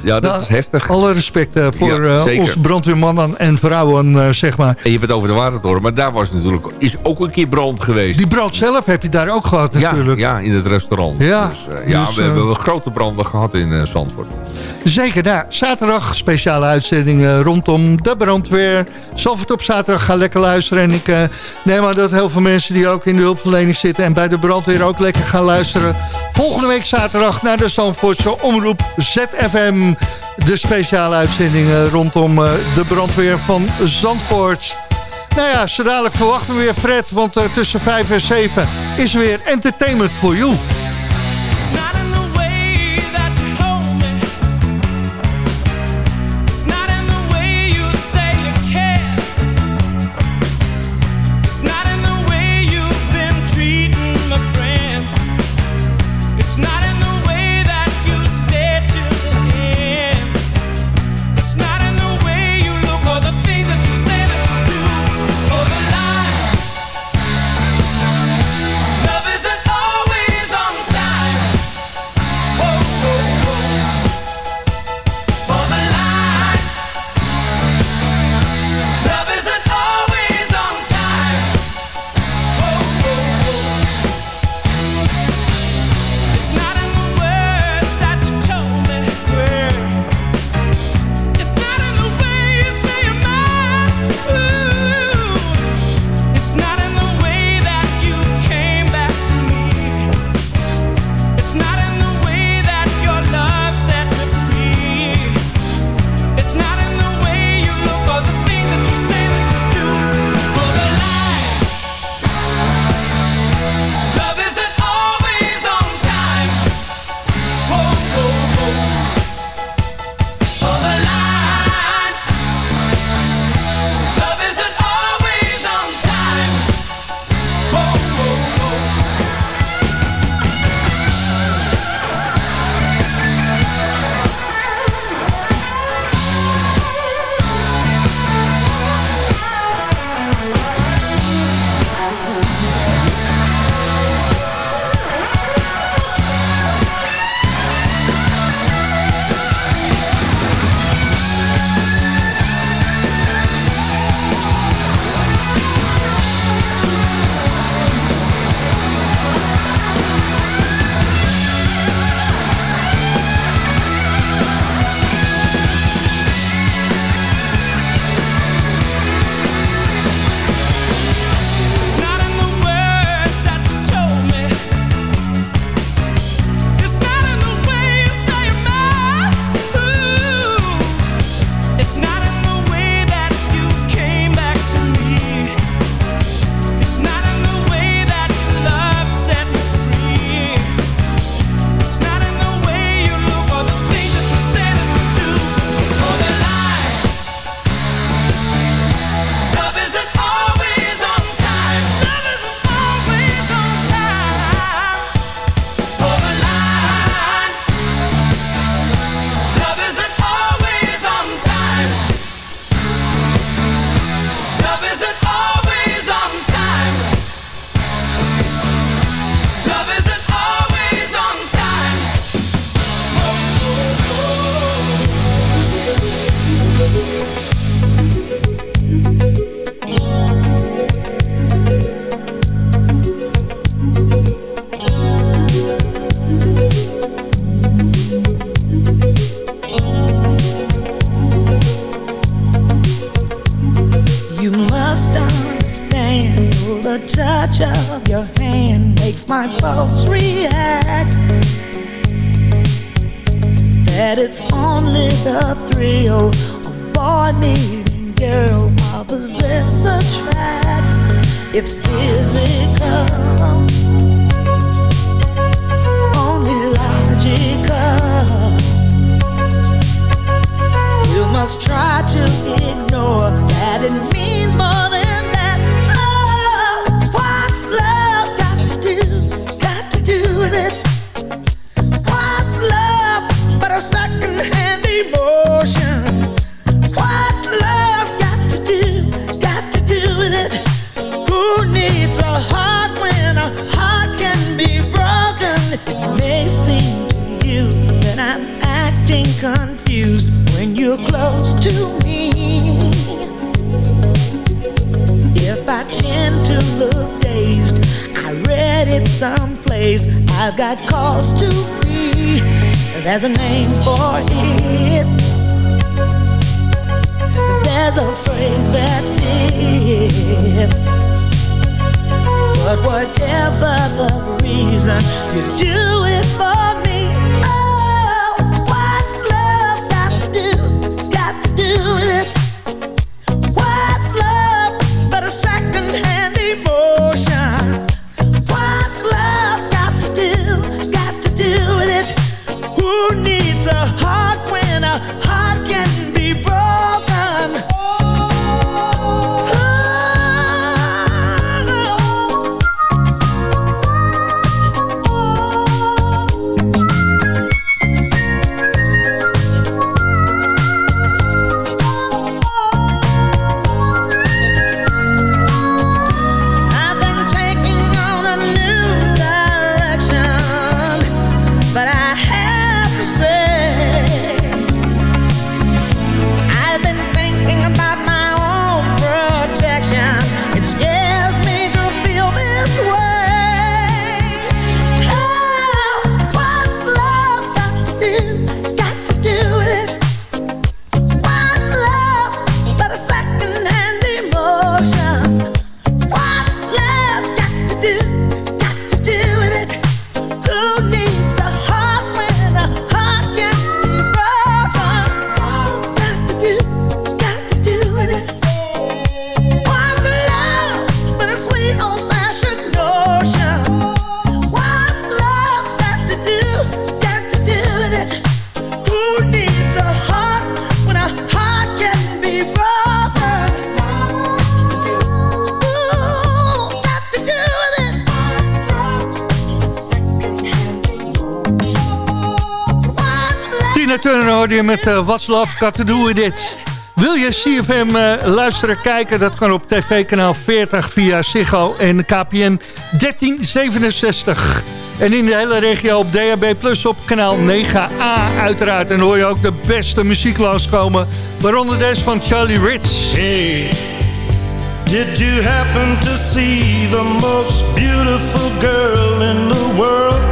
Ja, dat nou, is heftig. Alle respect eh, voor Ja, eh, onze brandweermannen en vrouwen, eh, zeg maar. En je hebt het over de watertoren, maar daar was natuurlijk, is ook een keer brand geweest. Die brand zelf heb je daar ook gehad ja, natuurlijk. ja, in het restaurant. Ja, dus, ja dus, we hebben wel grote branden gehad in Zandvoort. Zeker, nou, zaterdag speciale uitzendingen rondom de brandweer. Zalvert op zaterdag, ga lekker luisteren. En ik eh, neem aan dat heel veel mensen die ook in de hulpverlening zitten... en bij de brandweer ook lekker gaan luisteren. Volgende week zaterdag naar de Zandvoortse Omroep ZFM. De speciale uitzendingen rondom eh, de brandweer van Zandvoort. Nou ja, zo dadelijk verwachten we weer Fred, want eh, tussen 5 en 7 is er weer Entertainment for You. What's Love Got To Do With It. Wil je CFM uh, eh, luisteren, kijken? Dat kan op tv-kanaal 40 via Ziggo en KPN 1367. En in de hele regio op DHB Plus op kanaal 9A uiteraard. En hoor je ook de beste muziek langskomen. Waaronder deze van Charlie Ritz. Hey, did you happen to see the most beautiful girl in the world?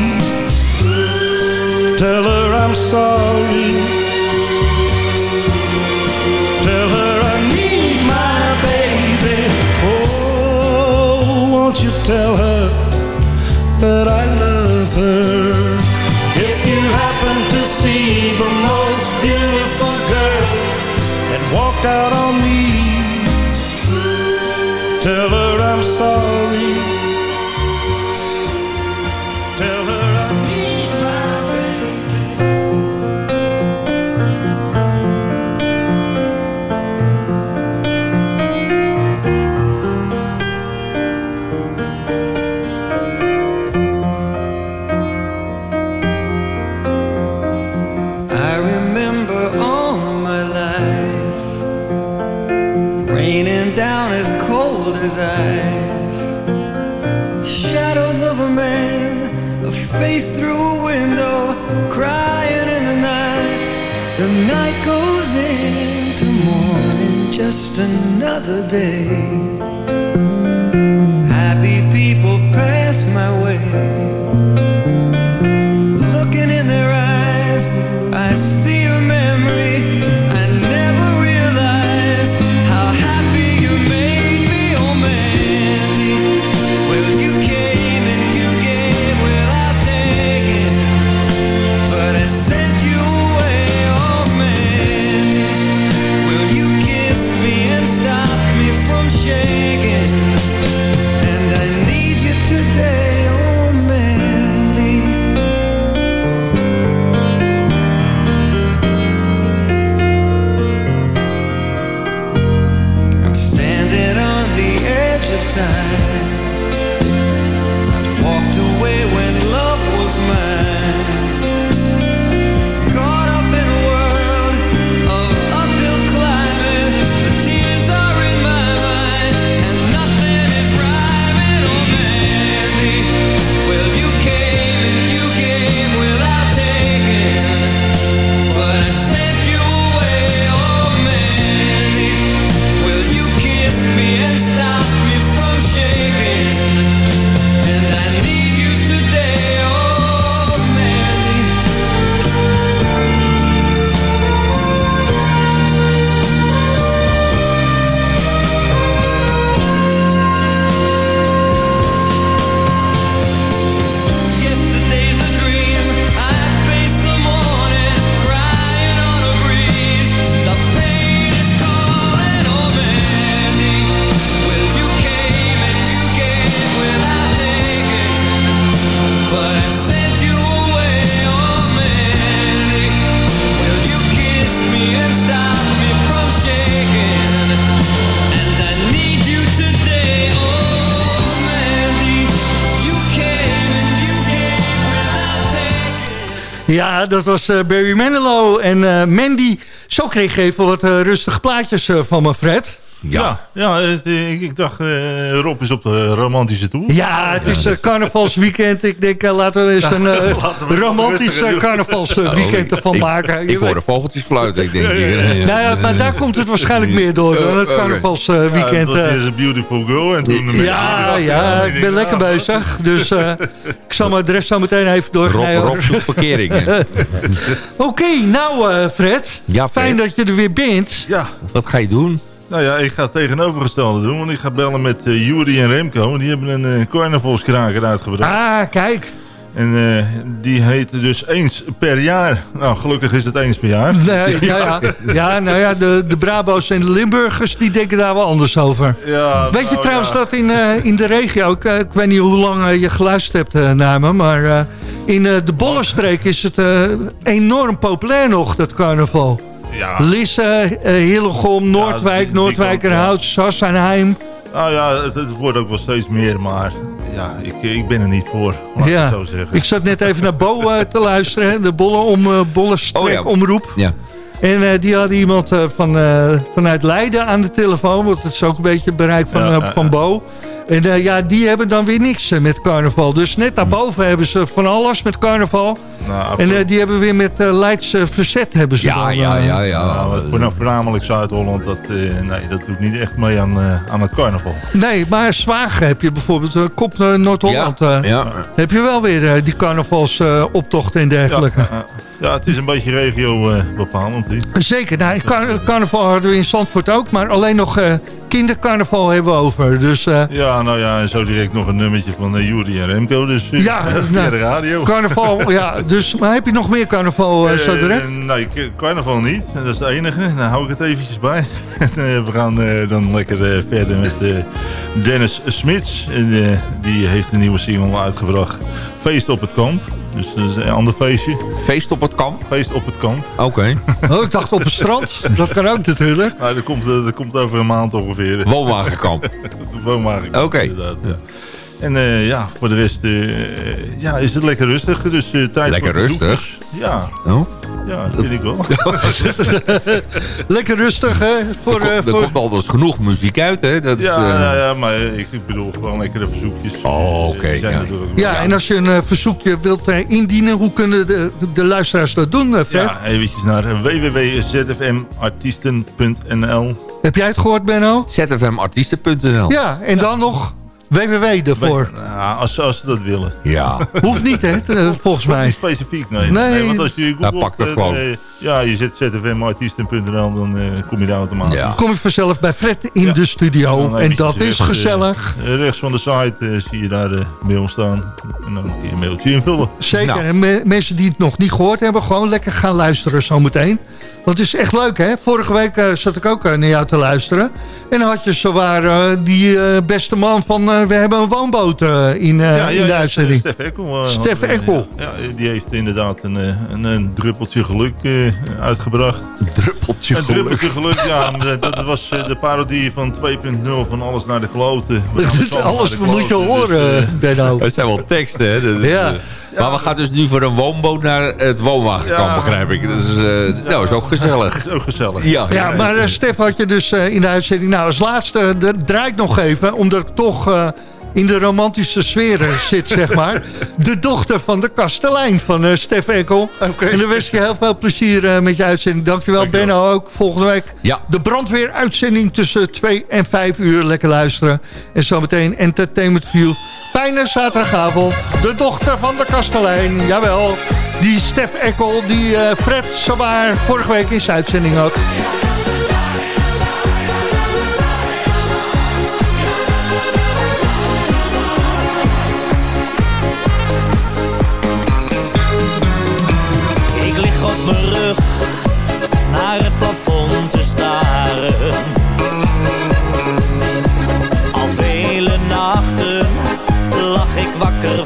I'm sorry. Tell her I need my baby. Oh, won't you tell her Ja, dat was eh, Barry Manilow en eh, Mandy. Zo kreeg je even wat eh, rustige plaatjes van me, Fred. Ja, ja het, eh, ik, ik dacht, eh, Rob is op de romantische toer. Ja, het is eh, carnavalsweekend. Ik denk, laten we eens een we romantisch carnavalsweekend ervan ik, maken. Ik Je hoorde weet- vogeltjes fluiten. Ik denk, Nou ja, maar daar komt het waarschijnlijk meer door, dan het Ja, carnavalsweekend. het was eh. eerst een beautiful girl en toen... Ja, ja, ik ben lekker bezig. Dus eh, ik zal mijn adres zo meteen even Rob, doorgeven. Rob zoekt verkering. hè. Oké, nou eh, Fred. Ja, Fred. Fijn dat je er weer bent. Ja. Wat ga je doen? Nou ja, ik ga het tegenovergestelde doen, want ik ga bellen met uh, Juri en Remco. Die hebben een uh, carnavalskraker uitgebracht. Ah, kijk. En uh, die heet dus eens per jaar. Nou, gelukkig is het eens per jaar. Nee, ja, ja. ja, nou ja, de, de Brabo's en de Limburgers, die denken daar wel anders over. Ja, Weet je nou, trouwens ja. dat in, eh, in de regio, ik, eh, ik weet niet hoe lang eh, je geluisterd hebt eh, naar me, maar eh, in eh, de Bollenstreek is het eh, enorm populair nog, dat carnaval. Ja. Lisse, eh Hillegom, Noordwijk, Noordwijkerhout, Sassenheim. Nou ja, het, het wordt ook wel steeds meer, maar ja, ik, ik ben er niet voor, laat ik Ja, zo zeggen. ik zat net even naar Bo eh, te luisteren, hè, de Bolle om, eh, Bollenstreek Oh ja. omroep. Ja. En eh, die had iemand eh, van, eh, vanuit Leiden aan de telefoon, want het is ook een beetje het bereik van, Ja, ja, van ja. Bo. En eh, ja, die hebben dan weer niks met carnaval. Dus net daarboven hebben ze van alles met carnaval. Nou, En eh, die hebben weer met eh, Leids eh, Verzet hebben ze Ja, dan, ja, ja, ja. Nou, voornamelijk Zuid-Holland, dat, eh, nee, dat doet niet echt mee aan, eh, aan het carnaval. Nee, maar Zwagen heb je bijvoorbeeld, kop Noord-Holland. Ja, eh, ja. Heb je wel weer die carnavalsoptochten en dergelijke. Ja, het is een beetje regio eh, bepalend. Zeker, nou, car- carnaval hadden we in Zandvoort ook, maar alleen nog eh, kindercarnaval hebben we over. Dus eh, Ja, nou ja, en zo direct nog een nummertje van eh Juri en Remco. Dus eh, ja, via nou, de radio. carnaval, ja. Dus, maar heb je nog meer carnaval eh, zo Eh, direct? nee, k- carnaval niet. Dat is het enige. Dan hou ik het eventjes bij. Eh, we gaan eh, dan lekker eh, verder met eh, Dennis Smits. Eh, die heeft een nieuwe single uitgebracht. Feest op het kamp. Dus dat is een ander feestje. Feest op het kamp? Feest op het kamp. Oké. Oh, ik dacht op het strand. Dat kan ook natuurlijk. Nou, dat, komt, eh, dat komt over een maand ongeveer. Woonwagenkamp. Woonwagenkamp, Oké. inderdaad. Ja. En eh, ja, voor de rest eh, ja, is het lekker rustig. Dus, eh, tijd Lekker voor rustig? Ja. Oh? Ja, dat vind ik wel. Lekker rustig, hè? Voor, er, eh, komt, er voor... komt altijd genoeg muziek uit, hè? Dat is, Ja, eh, ja, ja, maar ik, ik bedoel gewoon lekkere verzoekjes. Oh, oké. Ja. en als je een verzoekje wilt indienen, hoe kunnen de, de luisteraars dat doen, Fred? Ja, eventjes naar www.zfmartiesten.nl Heb jij het gehoord, Benno? zfmartiesten.nl Ja, en dan nog www ervoor. Ja, als, als ze dat willen. Ja. Hoeft niet, hè, volgens mij. Niet specifiek, nee. Nee. want als je googelt, pak dat eh, gewoon. Ja, je zet zfmartiesten.nl, dan eh, kom je daar automatisch. Ja. Kom je vanzelf bij Fred in de studio. En dat is rechts, eh, gezellig. eh, rechts van de site zie je daar de mail staan. En dan kun je een mailtje invullen. Zeker. Nou. En me- mensen die het nog niet gehoord hebben, gewoon lekker gaan luisteren zometeen. Want het is echt leuk, hè? Vorige week eh, zat ik ook naar jou te luisteren. En dan had je zowaar die eh, beste man van... eh, we hebben een woonboot in, eh, in de uitzending. Stef Ekkel. Stef Ekkel. Ja, die heeft inderdaad een, eh, een, een druppeltje geluk eh, uitgebracht. Druppeltje Een druppeltje geluk, ja. maar Dat was eh, de parodie van 2.0 van alles naar de kloten. Alles de moet je dus, horen, eh, Benno. Dat zijn wel teksten, hè? Dat is, Ja. eh, Maar we gaan dus nu voor een woonboot naar het woonwagenkamp, Ja. begrijp ik. Dat is, eh, nou, is ook gezellig. Is ook gezellig. Ja, Ja, maar eh, Stef had je dus eh, in de uitzending... Nou, als laatste eh, draai ik nog even, omdat ik toch... in de romantische sfeer eh, zit, zeg maar. De dochter van de kastelein van eh Stef Ekkel. En dan wens ik je heel veel plezier eh, met je uitzending. Dankjewel, Dankjewel. Benno, ook volgende week. Ja. De brandweeruitzending tussen 2 en 5 uur. Lekker luisteren. En zometeen Entertainment View. Fijne zaterdagavond. De dochter van de kastelein, jawel. Die Stef Ekkel, die eh, Fred zowaar vorige week in zijn uitzending had. Wakker